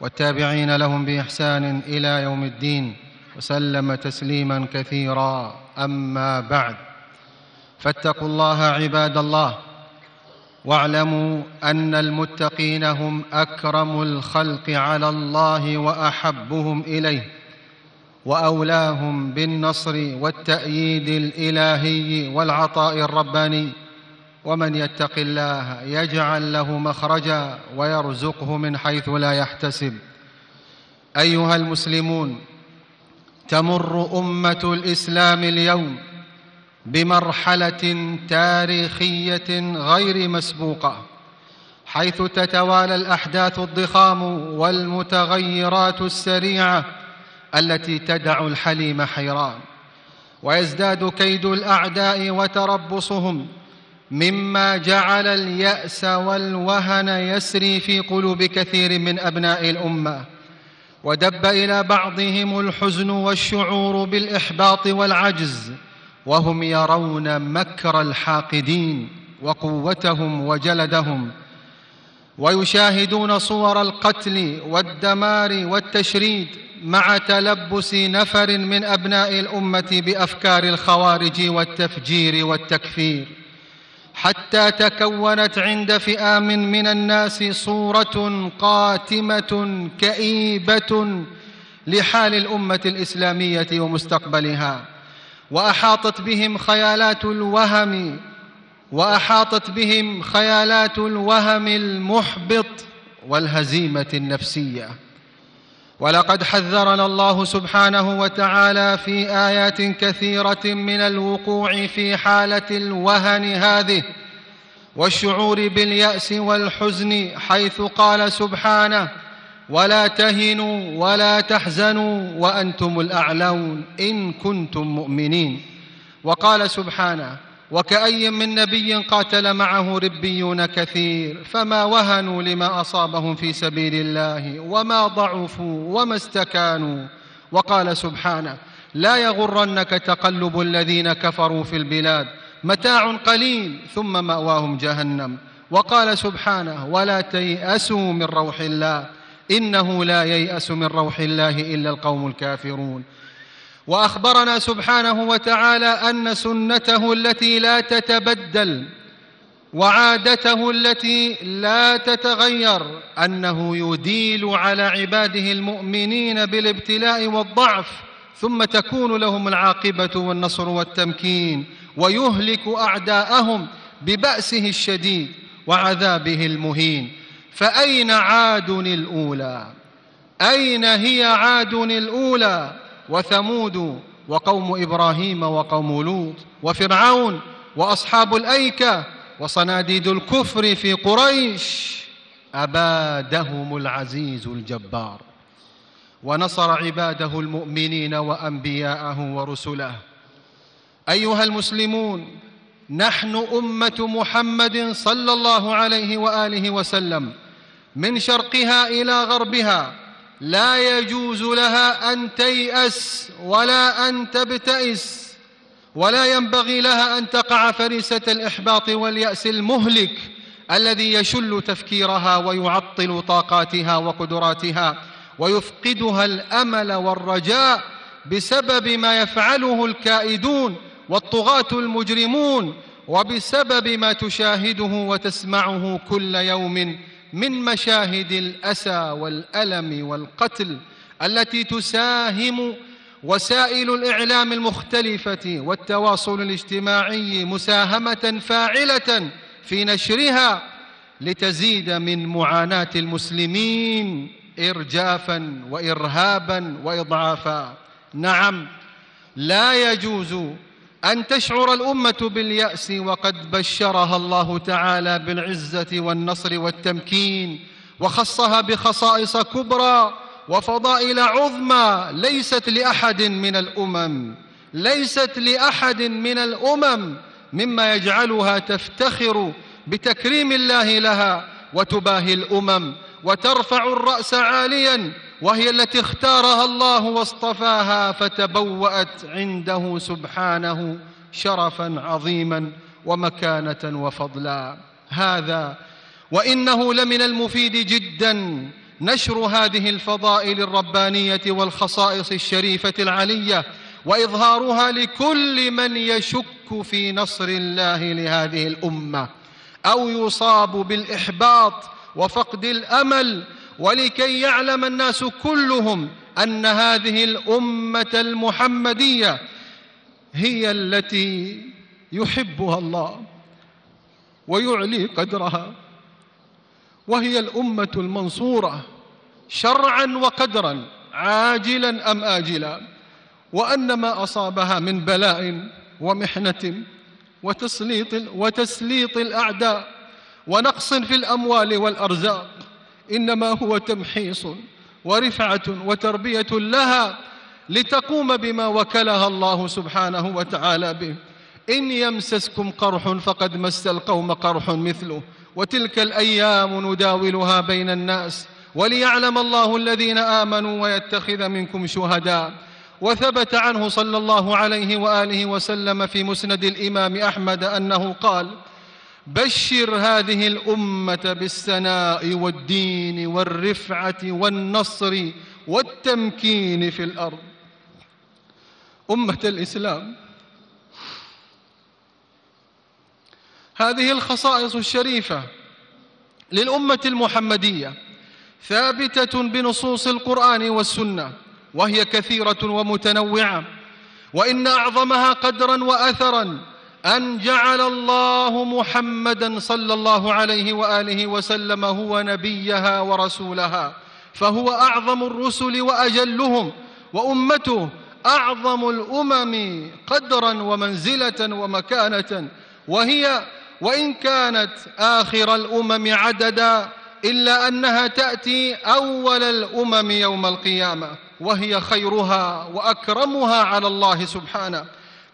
والتابعين لهم بإحسان إلى يوم الدين وسلم تسليما كثيرا. أما بعد فاتقوا الله عباد الله واعلموا أن المتقين هم أكرم الخلق على الله وأحبهم إليه وأولاهم بالنصر والتأييد الإلهي والعطاء الرباني ومن يتق الله يجعل له مخرجا ويرزقه من حيث لا يحتسب. أيها المسلمون تمر أمة الإسلام اليوم بمرحلة تاريخية غير مسبوقة حيث تتوالى الأحداث الضخام والمتغيرات السريعة التي تدع الحليم حيران ويزداد كيد الأعداء وتربصهم مما جعل اليأس والوهن يسري في قلوب كثير من أبناء الأمة. ودب إلى بعضهم الحزن والشعور بالإحباط والعجز وهم يرون مكر الحاقدين وقوتهم وجلدهم. ويشاهدون صور القتل والدمار والتشريد مع تلبس نفر من أبناء الأمة بأفكار الخوارج والتفجير والتكفير. حتى تكونت عند فئام من الناس صورة قاتمة كئيبة لحال الأمة الإسلامية ومستقبلها. وأحاطت بهم خيالات الوهم وأحاطت بهم خيالات الوهم المحبط والهزيمة النفسية. ولقد حذرنا الله سبحانه وتعالى في آيات كثيرة من الوقوع في حالة الوهن هذه والشعور باليأس والحزن حيث قال سبحانه ولا تهنوا ولا تحزنوا وأنتم الأعلون إن كنتم مؤمنين وقال سبحانه وكأي من نبي قاتل معه ربيون كثير فما وهنوا لما أصابهم في سبيل الله وما ضعفوا وما استكانوا. وقال سبحانه لا يغرنك تقلب الذين كفروا في البلاد متاع قليل ثم مأواهم جهنم. وقال سبحانه ولا تيأسوا من روح الله إنه لا ييأس من روح الله إلا القوم الكافرون. وأخبرنا سبحانه وتعالى أن سنته التي لا تتبدل وعادته التي لا تتغير أنه يديل على عباده المؤمنين بالابتلاء والضعف ثم تكون لهم العاقبة والنصر والتمكين ويهلك أعداءهم ببأسه الشديد وعذابه المهين. فأين عاد الأولى؟ أين هي عاد الأولى؟ وثمود وقوم إبراهيم وقوم لوط وفرعون وأصحاب الأيكة وصناديد الكفر في قريش أبادهم العزيز الجبار ونصر عباده المؤمنين وأنبياءه ورسله. أيها المسلمون نحن أمة محمد صلى الله عليه وآله وسلم من شرقها إلى غربها لا يجوز لها أن تيأس ولا أن تبتئس ولا ينبغي لها أن تقع فريسة الإحباط واليأس المهلك الذي يشل تفكيرها ويعطل طاقاتها وقدراتها ويفقدها الأمل والرجاء بسبب ما يفعله الكائدون والطغاة المجرمون وبسبب ما تشاهده وتسمعه كل يوم من مشاهد الأسى والألم والقتل التي تساهم وسائل الإعلام المختلفة والتواصل الاجتماعي مساهمة فاعلة في نشرها لتزيد من معاناة المسلمين ارجافا وارهابا واضعافا. نعم لا يجوز أن تشعر الأمة باليأس وقد بشرها الله تعالى بالعزة والنصر والتمكين وخصها بخصائص كبرى وفضائل عظمى ليست لأحد من الأمم ليست لأحد من الأمم مما يجعلها تفتخر بتكريم الله لها وتباهي الأمم وترفع الرأس عاليا وهي التي اختارها الله واصطفاها فتبوأت عنده سبحانه شرفا عظيما ومكانة وفضلا. هذا وإنه لمن المفيد جدا نشر هذه الفضائل الربانية والخصائص الشريفة العلية وإظهارها لكل من يشك في نصر الله لهذه الأمة أو يصاب بالإحباط وفقد الأمل ولكي يعلم الناس كلهم أن هذه الأمة المحمدية هي التي يحبها الله ويعلي قدرها وهي الأمة المنصورة شرعا وقدرا عاجلا أم آجلا وأن ما أصابها من بلاء ومحنة وتسليط, وتسليط الأعداء ونقص في الأموال والأرزاق إنما هو تمحيص ورفعة وتربية لها لتقوم بما وكلها الله سبحانه وتعالى به. إن يمسسكم قرح فقد مس القوم قرح مثله. وتلك الأيام نداولها بين الناس وليعلم الله الذين آمنوا ويتخذ منكم شهداء. وثبت عنه صلى الله عليه وآله وسلم في مسند الإمام أحمد أنه قال بشر هذه الأمة بالسناء والدين والرفعة والنصر والتمكين في الأرض. أمة الإسلام. هذه الخصائص الشريفة للأمة المحمدية ثابتة بنصوص القرآن والسنة وهي كثيرة ومتنوعة وإن أعظمها قدرا وأثرا أن جعل الله محمدا صلى الله عليه وآله وسلم هو نبيها ورسولها فهو أعظم الرسل وأجلهم وأمته أعظم الأمم قدرا ومنزلة ومكانة وهي وإن كانت آخر الأمم عددا إلا أنها تأتي أول الأمم يوم القيامة وهي خيرها وأكرمها على الله سبحانه.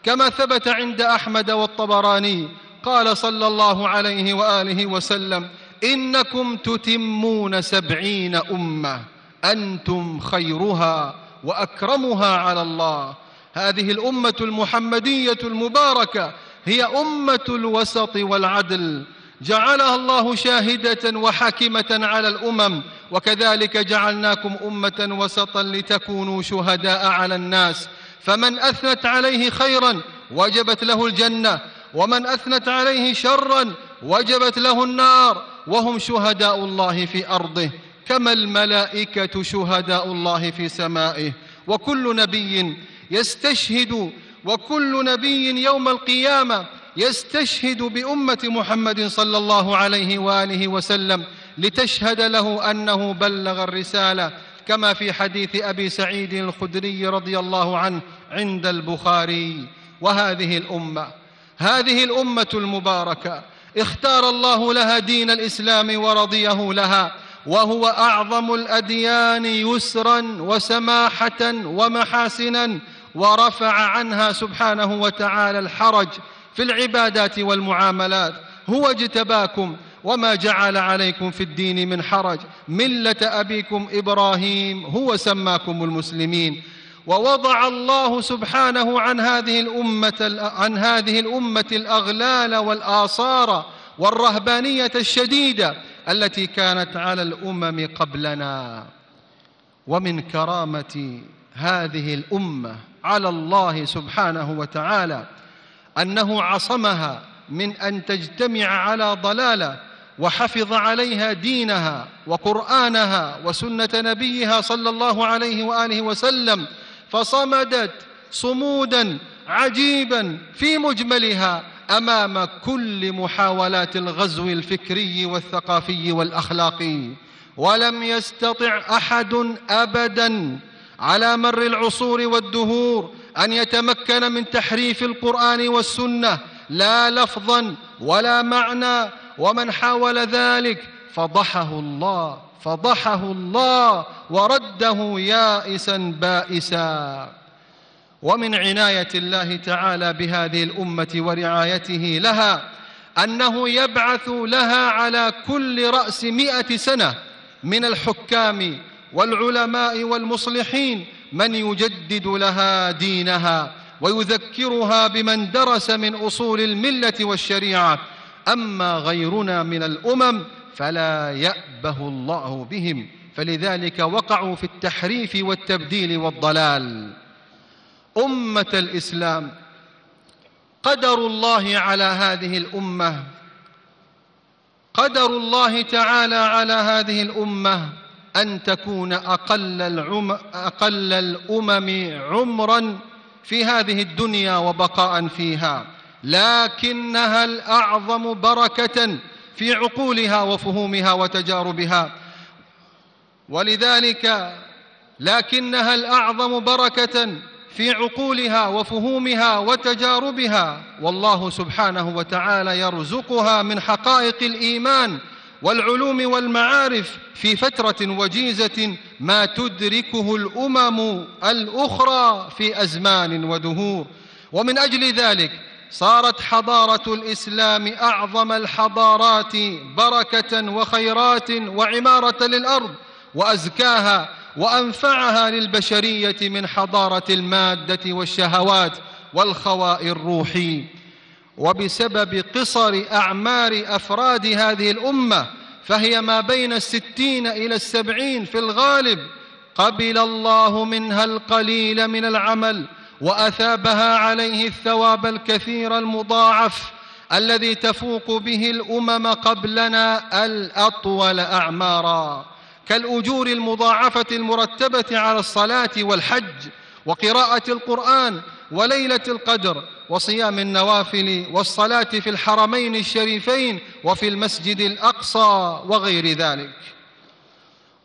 كما ثبت عند أحمد والطبراني قال صلى الله عليه وآله وسلم إنكم تتمون سبعين أمة أنتم خيرها وأكرمها على الله. هذه الأمة المحمدية المباركة هي أمة الوسط والعدل. جعلها الله شاهدة وحاكمة على الأمم وكذلك جعلناكم أمة وسطا لتكونوا شهداء على الناس. فمن أثنت عليه خيرا وجبت له الجنة ومن أثنت عليه شرا وجبت له النار وهم شهداء الله في أرضه كما الملائكة شهداء الله في سمائه. وكل نبي يستشهد وكل نبي يوم القيامة يستشهد بأمة محمد صلى الله عليه وآله وسلم لتشهد له أنه بلغ الرسالة. كما في حديث أبي سعيد الخدري رضي الله عنه عند البخاري وهذه الأمة. هذه الأمة المباركة اختار الله لها دين الإسلام ورضيه لها وهو أعظم الأديان يسرا وسماحة ومحاسنا ورفع عنها سبحانه وتعالى الحرج في العبادات والمعاملات. هو اجتباكم وما جعل عليكم في الدين من حرج. ملة أبيكم إبراهيم هو سماكم المسلمين. ووضع الله سبحانه عن هذه الأمة عن هذه الأمة الأغلال والآثار والرهبانية الشديدة التي كانت على الأمم قبلنا. ومن كرامة هذه الأمة على الله سبحانه وتعالى أنه عصمها من أن تجتمع على ضلالة وحفظ عليها دينها وقرآنها وسنة نبيها صلى الله عليه وآله وسلم فصمدت صمودا عجيبا في مجملها أمام كل محاولات الغزو الفكري والثقافي والأخلاقي. ولم يستطع أحد أبدا على مر العصور والدهور أن يتمكن من تحريف القرآن والسنة لا لفظا ولا معنى ومن حاول ذلك فضحه الله فضحه الله ورده يائسا بائسا. ومن عناية الله تعالى بهذه الأمة ورعايته لها أنه يبعث لها على كل رأس مائه سنة من الحكام والعلماء والمصلحين من يجدد لها دينها ويذكرها بمن درس من أصول الملة والشريعة أما غيرنا من الأمم فلا يأبه الله بهم فلذلك وقعوا في التحريف والتبديل والضلال. أمة الإسلام قدر الله على هذه الأمة قدر الله تعالى على هذه الأمة أن تكون أقل العم أقل الأمم عمرا في هذه الدنيا وبقاء فيها. لكنها الأعظم بركة في عقولها وفهومها وتجاربها. ولذلك لكنها الأعظم بركة في عقولها وفهومها وتجاربها. والله سبحانه وتعالى يرزقها من حقائق الإيمان والعلوم والمعارف في فترة وجيزة ما تدركه الأمم الأخرى في أزمان ودهور. ومن أجل ذلك صارت حضارة الإسلام أعظم الحضارات بركة وخيرات وعمارة للأرض وأزكاها وأنفعها للبشرية من حضارة المادة والشهوات والخواء الروحي. وبسبب قصر أعمار أفراد هذه الأمة فهي ما بين الستين إلى السبعين في الغالب قبل الله منها القليل من العمل وأثابها عليه الثواب الكثير المضاعف الذي تفوق به الأمم قبلنا الأطول أعمارا. كالأجور المضاعفة المرتبة على الصلاة والحج وقراءة القرآن وليلة القدر وصيام النوافل والصلاة في الحرمين الشريفين وفي المسجد الأقصى وغير ذلك.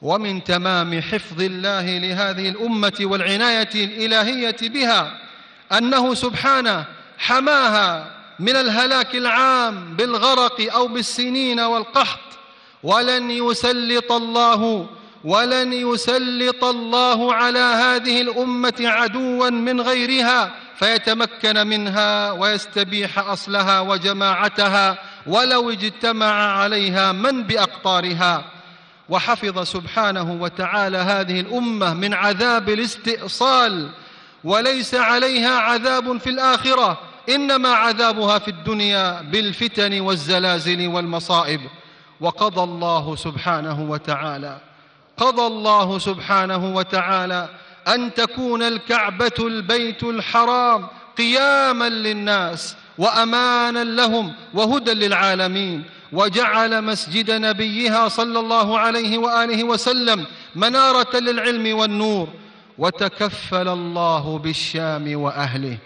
ومن تمام حفظ الله لهذه الأمة والعناية الإلهية بها أنه سبحانه حماها من الهلاك العام بالغرق أو بالسنين والقحط. ولن يسلط الله ولن يسلط الله على هذه الأمة عدوا من غيرها فيتمكن منها ويستبيح أصلها وجماعتها ولو اجتمع عليها من بأقطارها. وحفظ سبحانه وتعالى هذه الأمة من عذاب الاستئصال وليس عليها عذاب في الآخرة إنما عذابها في الدنيا بالفتن والزلازل والمصائب. وقضى الله سبحانه وتعالى قضى الله سبحانه وتعالى أن تكون الكعبة البيت الحرام قياما للناس وأمانا لهم وهدى للعالمين. وجعل مسجد نبيها صلى الله عليه وآله وسلم منارة للعلم والنور. وتكفل الله بالشام وأهله.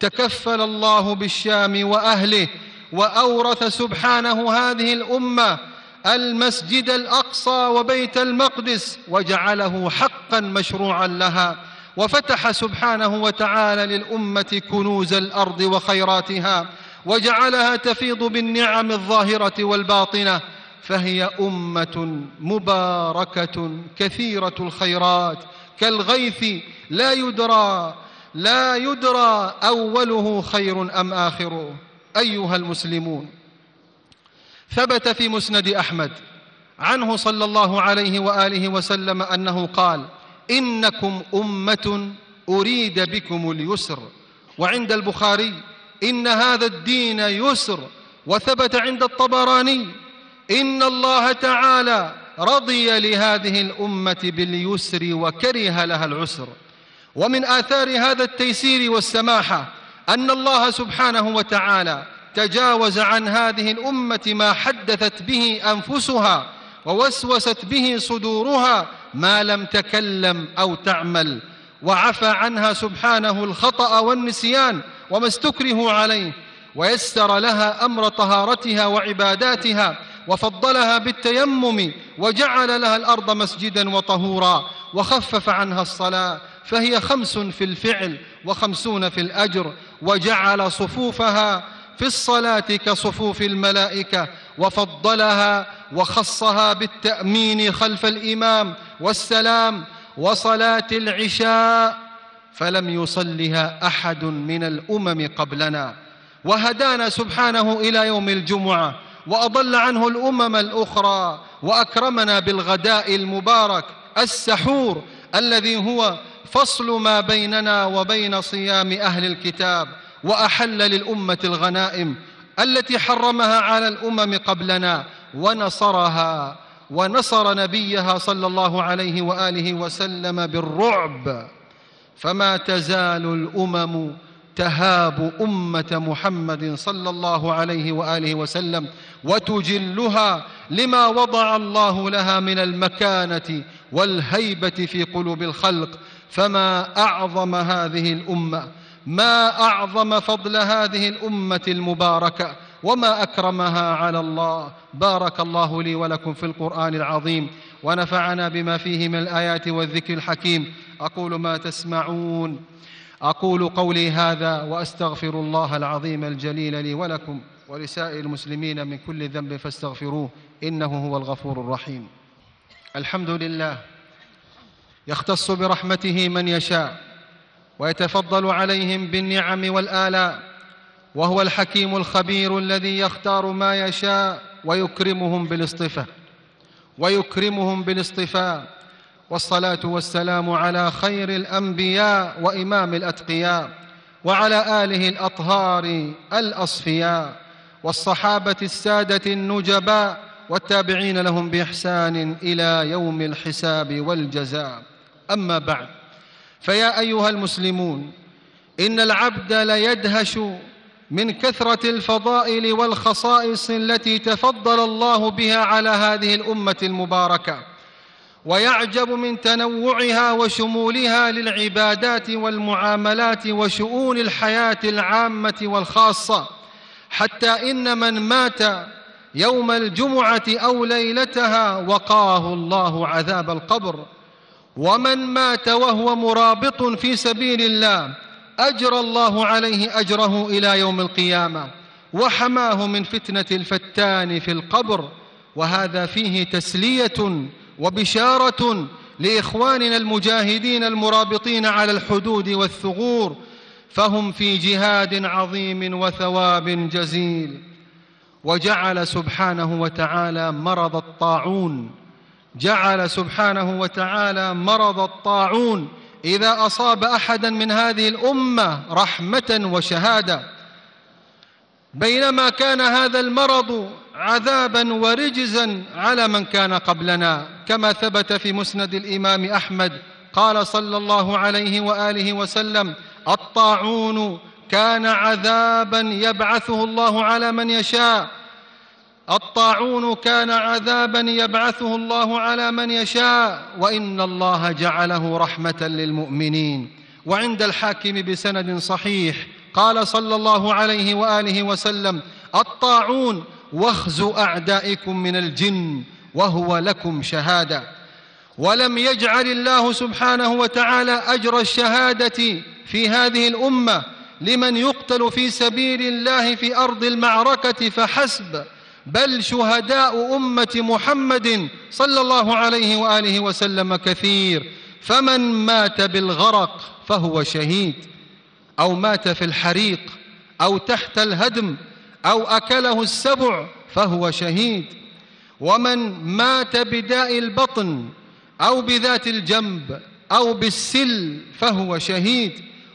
تكفل الله بالشام وأهله. وأورث سبحانه هذه الأمة المسجد الأقصى وبيت المقدس وجعله حقا مشروعا لها. وفتح سبحانه وتعالى للأمة كنوز الأرض وخيراتها. وجعلها تفيض بالنعم الظاهرة والباطنة فهي أمة مباركة كثيرة الخيرات. كالغيث لا يدرى لا يدرى أوله خير أم اخره أيها المسلمون ثبت في مسند أحمد عنه صلى الله عليه وآله وسلم أنه قال إنكم أمة أريد بكم اليسر. وعند البخاري إن هذا الدين يسر وثبت عند الطبراني. إن الله تعالى رضي لهذه الأمة باليسر وكره لها العسر. ومن آثار هذا التيسير والسماحة أن الله سبحانه وتعالى تجاوز عن هذه الأمة ما حدثت به أنفسها ووسوست به صدورها ما لم تكلم أو تعمل. وعفى عنها سبحانه الخطأ والنسيان وما استكرهوا عليه ويسر لها أمر طهارتها وعباداتها وفضلها بالتيمم وجعل لها الأرض مسجدا وطهورا وخفف عنها الصلاة فهي خمس في الفعل وخمسون في الأجر وجعل صفوفها في الصلاة كصفوف الملائكة وفضلها وخصها بالتأمين خلف الإمام والسلام وصلاة العشاء. فلم يصلها أحد من الأمم قبلنا. وهدانا سبحانه إلى يوم الجمعة وأضل عنه الأمم الأخرى وأكرمنا بالغداء المبارك السحور الذي هو فصل ما بيننا وبين صيام أهل الكتاب وأحل للأمة الغنائم التي حرمها على الأمم قبلنا ونصرها ونصر نبيها صلى الله عليه وآله وسلم بالرعب. فما تزال الأمم تهاب أمة محمد صلى الله عليه وآله وسلم وتجلها لما وضع الله لها من المكانة والهيبة في قلوب الخلق. فما أعظم هذه الأمة ما أعظم فضل هذه الأمة المباركة وما أكرمها على الله. بارك الله لي ولكم في القرآن العظيم ونفعنا بما فيه من الآيات والذكر الحكيم. أقول ما تسمعون. أقول قولي هذا وأستغفر الله العظيم الجليل لي ولكم ولسائر المسلمين من كل ذنب فاستغفروه إنه هو الغفور الرحيم. الحمد لله. يختص برحمته من يشاء ويتفضل عليهم بالنعم والآلاء وهو الحكيم الخبير الذي يختار ما يشاء ويكرمهم بالاصطفاء ويكرمهم بالاصطفاء والصلاة والسلام على خير الأنبياء وإمام الأتقياء وعلى آله الأطهار الأصفياء والصحابة السادة النجباء والتابعين لهم بإحسان إلى يوم الحساب والجزاء. أما بعد فيا أيها المسلمون إن العبد ليدهش من كثرة الفضائل والخصائص التي تفضل الله بها على هذه الأمة المباركة. ويعجب من تنوعها وشمولها للعبادات والمعاملات وشؤون الحياة العامة والخاصة حتى إن من مات يوم الجمعة أو ليلتها وقاه الله عذاب القبر. ومن مات وهو مرابط في سبيل الله اجرى الله عليه أجره إلى يوم القيامة وحماه من فتنة الفتان في القبر. وهذا فيه تسلية وبشارة لإخواننا المجاهدين المرابطين على الحدود والثغور فهم في جهاد عظيم وثواب جزيل. وجعل سبحانه وتعالى مرض الطاعون. جعل سبحانه وتعالى مرض الطاعون. إذا أصاب أحدا من هذه الأمة رحمة وشهادة بينما كان هذا المرض عذابا ورجزا على من كان قبلنا. كما ثبت في مسند الإمام أحمد قال صلى الله عليه وآله وسلم الطاعون كان عذابا يبعثه الله على من يشاء. الطاعون كان عذابا يبعثه الله على من يشاء. وإن الله جعله رحمة للمؤمنين. وعند الحاكم بسند صحيح قال صلى الله عليه وآله وسلم الطاعون وخز أعدائكم من الجن وهو لكم شهادة. ولم يجعل الله سبحانه وتعالى أجر الشهادة في هذه الأمة لمن يقتل في سبيل الله في أرض المعركة فحسب بل شهداء أمة محمد صلى الله عليه وآله وسلم كثير. فمن مات بالغرق فهو شهيد. أو مات في الحريق أو تحت الهدم أو أكله السبع فهو شهيد. ومن مات بداء البطن أو بذات الجنب أو بالسل فهو شهيد.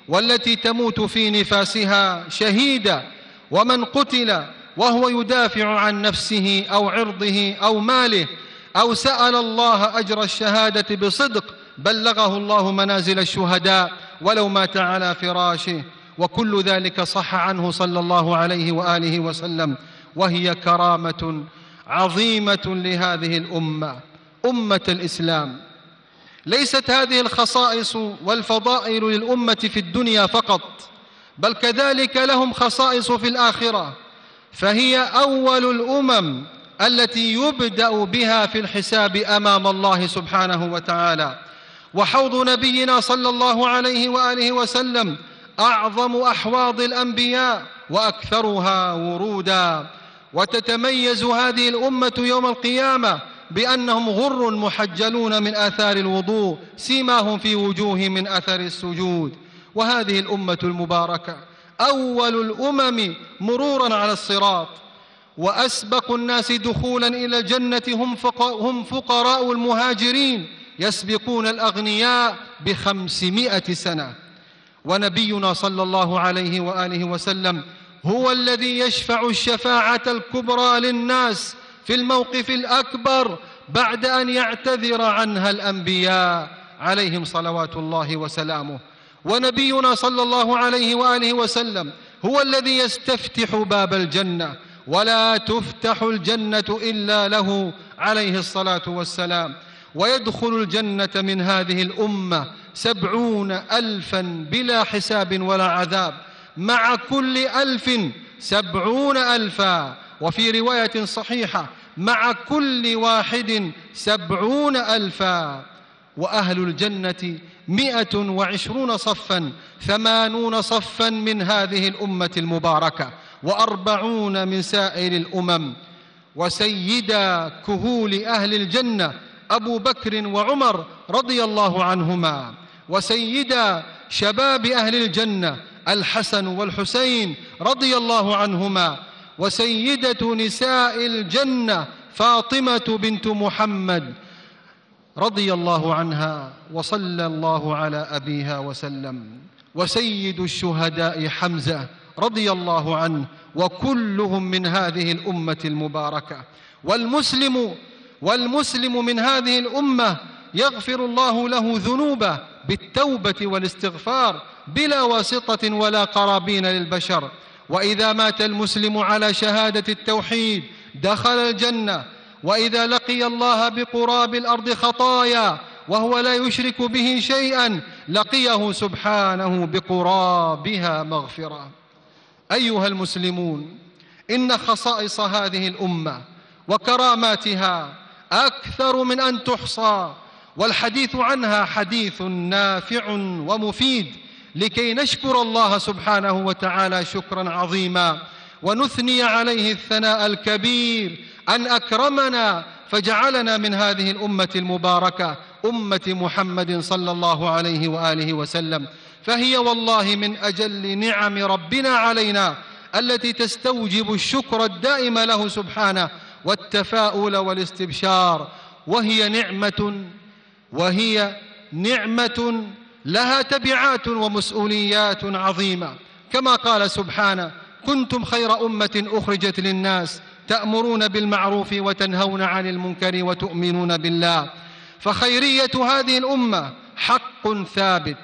والتي تموت في نفاسها شهيدة. ومن قتل وهو يدافع عن نفسه أو عرضه أو ماله أو سأل الله أجر الشهادة بصدق بلغه الله منازل الشهداء. ولو مات على فراشه وكل ذلك صح عنه صلى الله عليه وآله وسلم. وهي كرامة عظيمة لهذه الأمة أمة الإسلام. ليست هذه الخصائص والفضائل للأمة في الدنيا فقط بل كذلك لهم خصائص في الآخرة. فهي أول الأمم التي يبدأ بها في الحساب أمام الله سبحانه وتعالى. وحوض نبينا صلى الله عليه وآله وسلم أعظم أحواض الأنبياء وأكثرها ورودا. وتتميز هذه الأمة يوم القيامة بأنهم غر محجلون من آثار الوضوء سيماهم في وجوههم من اثر السجود. وهذه الأمة المباركة أول الأمم مرورا على الصراط. وأسبق الناس دخولا إلى الجنة هم, فقراء المهاجرين. يسبقون الأغنياء بخمسمائة سنة. ونبينا صلى الله عليه وآله وسلم هو الذي يشفع الشفاعة الكبرى للناس في الموقف الأكبر بعد أن يعتذر عنها الأنبياء عليهم صلوات الله وسلامه. ونبينا صلى الله عليه وآله وسلم هو الذي يستفتح باب الجنة. ولا تفتح الجنة إلا له عليه الصلاة والسلام. ويدخل الجنة من هذه الأمة سبعون الفا بلا حساب ولا عذاب مع كل ألف سبعون الفا. وفي رواية صحيحة مع كل واحد سبعون الفا. وأهل الجنة مائه وعشرون صفا ثمانون صفا من هذه الأمة المباركة وأربعون من سائر الأمم. وسيدا كهول أهل الجنة أبو بكر وعمر رضي الله عنهما وسيدا شباب أهل الجنة الحسن والحسين رضي الله عنهما وسيدة نساء الجنة فاطمة بنت محمد رضي الله عنها وصلى الله على أبيها وسلم وسيد الشهداء حمزة رضي الله عنه وكلهم من هذه الأمة المباركة والمسلم والمسلم من هذه الأمة يغفر الله له ذنوبه بالتوبة والاستغفار بلا واسطة ولا قرابين للبشر. وإذا مات المسلم على شهادة التوحيد دخل الجنة. وإذا لقي الله بقراب الأرض خطايا وهو لا يشرك به شيئا لقيه سبحانه بقرابها مغفرة. أيها المسلمون إن خصائص هذه الأمة وكراماتها أكثر من أن تحصى. والحديث عنها حديث نافع ومفيد لكي نشكر الله سبحانه وتعالى شكرا عظيما. ونثني عليه الثناء الكبير أن أكرمنا فجعلنا من هذه الأمة المباركة أمة محمد صلى الله عليه وآله وسلم. فهي والله من أجل نعم ربنا علينا التي تستوجب الشكر الدائم له سبحانه والتفاؤل والاستبشار وهي نعمة وهي نعمة لها تبعات ومسؤوليات عظيمة. كما قال سبحانه كنتم خير أمة أخرجت للناس تأمرون بالمعروف وتنهون عن المنكر وتؤمنون بالله. فخيرية هذه الأمة حق ثابت.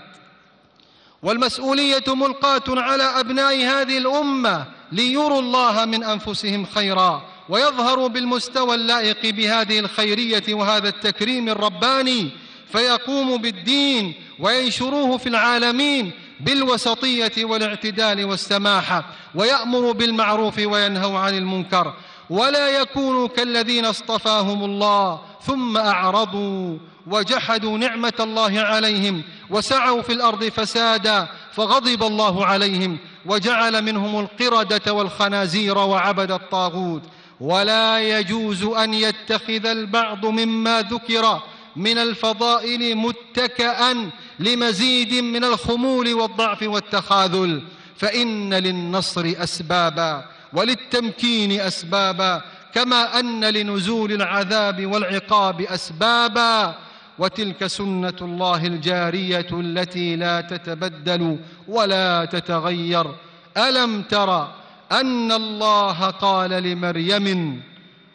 والمسؤولية ملقاة على أبناء هذه الأمة ليروا الله من أنفسهم خيرا. ويظهروا بالمستوى اللائق بهذه الخيرية وهذا التكريم الرباني فيقوموا بالدين وينشروه في العالمين بالوسطية والاعتدال والسماحه ويأمر بالمعروف وينهوا عن المنكر. ولا يكونوا كالذين اصطفاهم الله ثم أعرضوا وجحدوا نعمة الله عليهم وسعوا في الأرض فسادا فغضب الله عليهم وجعل منهم القردة والخنازير وعبد الطاغوت. ولا يجوز أن يتخذ البعض مما ذكر من الفضائل متكئا لمزيد من الخمول والضعف والتخاذل. فإن للنصر اسبابا وللتمكين اسبابا كما أن لنزول العذاب والعقاب اسبابا. وتلك سنة الله الجارية التي لا تتبدل ولا تتغير. ألم تر أن الله قال لمريم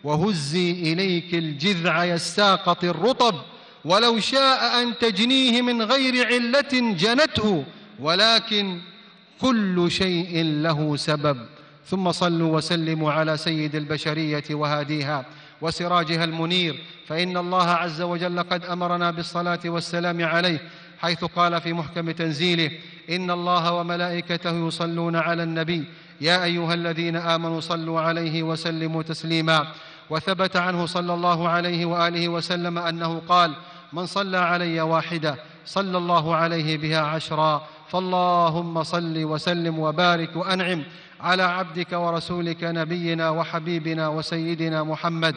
وهزي إليك الجذع يساقط الرطب ولو شاء أن تجنيه من غير علة جنته ولكن كل شيء له سبب. ثم صلوا وسلموا على سيد البشرية وهاديها وسراجها المنير فإن الله عز وجل قد أمرنا بالصلاة والسلام عليه حيث قال في محكم تنزيله إن الله وملائكته يصلون على النبي. يا أيها الذين آمنوا صلوا عليه وسلموا تسليما. وثبت عنه صلى الله عليه وآله وسلم أنه قال من صلى علي واحدة صلى الله عليه بها عشرا فاللهم صل وسلم وبارك وأنعم على عبدك ورسولك نبينا وحبيبنا وسيدنا محمد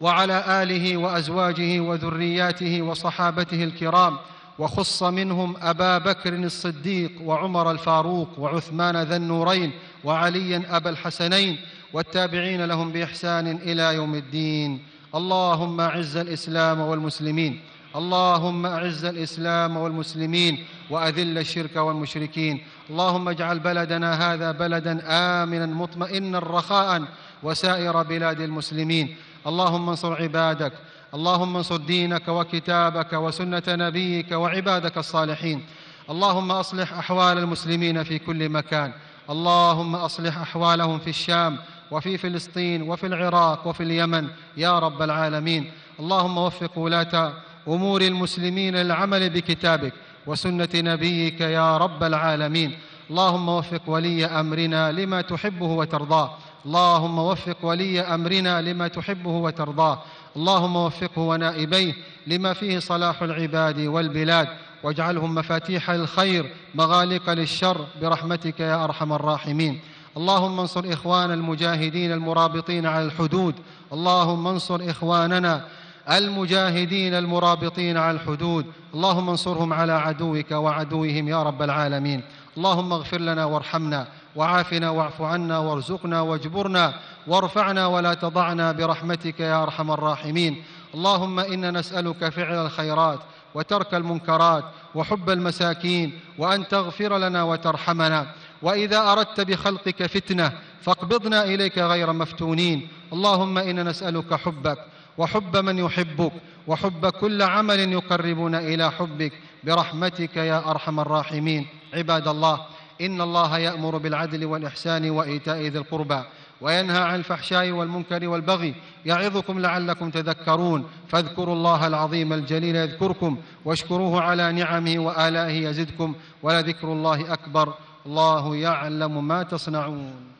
وعلى آله وأزواجه وذرياته وصحابته الكرام وخص منهم أبا بكر الصديق وعمر الفاروق وعثمان ذا النورين وعليا أبا الحسنين والتابعين لهم بإحسان إلى يوم الدين. اللهم أعز الإسلام والمسلمين. اللهم أعز الإسلام والمسلمين وأذل الشرك والمشركين. اللهم اجعل بلدنا هذا بلدا آمنا مطمئنا رخاء وسائر بلاد المسلمين. اللهم انصر عبادك. اللهم انصر دينك وكتابك وسنة نبيك وعبادك الصالحين. اللهم أصلح أحوال المسلمين في كل مكان. اللهم أصلح أحوالهم في الشام وفي فلسطين وفي العراق وفي اليمن. يا رب العالمين. اللهم وفق ولاة أمور المسلمين للعمل بكتابك وسنة نبيك يا رب العالمين. اللهم وفق ولي أمرنا لما تحبه وترضاه. اللهم وفق ولي أمرنا لما تحبه وترضاه. اللهم وفقه ونائبيه لما فيه صلاح العباد والبلاد واجعلهم مفاتيح الخير مغالق للشر برحمتك يا أرحم الراحمين. اللهم انصر إخوان المجاهدين المرابطين على الحدود. اللهم انصر إخواننا المجاهدين المرابطين على الحدود. اللهم انصرهم على عدوك وعدوهم يا رب العالمين. اللهم اغفر لنا وارحمنا. وعافنا واعف عنا وارزقنا واجبرنا وارفعنا ولا تضعنا برحمتك يا أرحم الراحمين. اللهم إنا نسألك فعل الخيرات وترك المنكرات وحب المساكين وأن تغفر لنا وترحمنا. وإذا أردت بخلقك فتنة فاقبضنا إليك غير مفتونين. اللهم إنا نسألك حبك وحب من يحبك وحب كل عمل يقربنا إلى حبك برحمتك يا أرحم الراحمين. عباد الله إن الله يأمر بالعدل والإحسان وإيتاء ذي القربى وينهى عن الفحشاء والمنكر والبغي يعظكم لعلكم تذكرون فاذكروا الله العظيم الجليل يذكركم واشكروه على نعمه وآلائه يزدكم ولذكر الله أكبر الله يعلم ما تصنعون